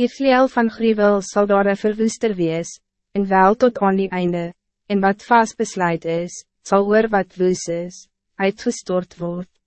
Ivleel van Grievel zal daar een verwoester wees, en wel tot aan die einde, en wat vast besluit is, zal oor wat woes is, uitgestort worden.